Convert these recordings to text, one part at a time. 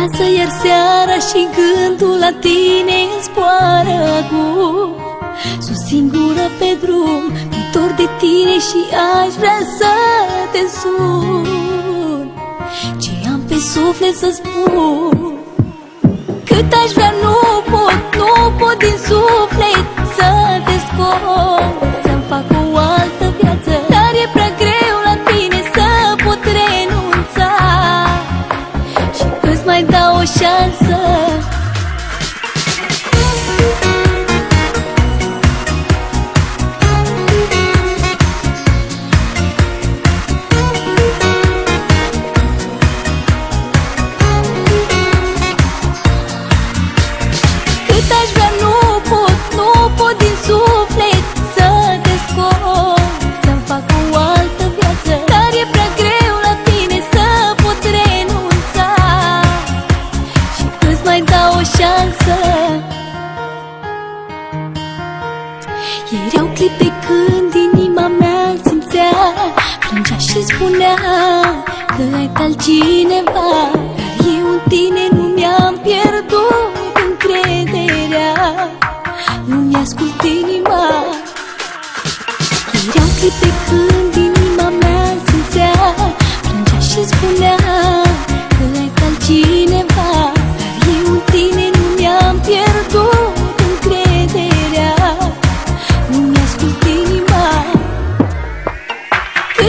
lasă iar seara și gândul la tine îmi zboară acum. Sunt singură pe drum, mi de tine și aș vrea să te sun. Ce am pe suflet să spun? Cât aș vrea nu pot, nu pot din suflet să te scot îți mai dau o șansă șansă Erau clipe când inima mea simțea Plângea și spunea că ai pe altcineva Dar eu în tine nu mi-am pierdut încrederea. Nu mi-ascult inima. Erau clipe când inima mea simțea Plângea și spunea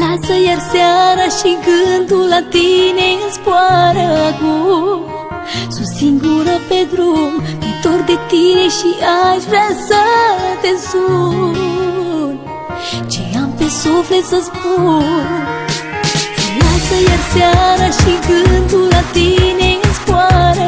Lasă iar seara și gândul la tine îmi zboară acum. Sunt singură pe drum, mi dor de tine și aș vrea să te sun. Ce am pe suflet să spun? Lasă iar seara și gândul la tine îmi zboară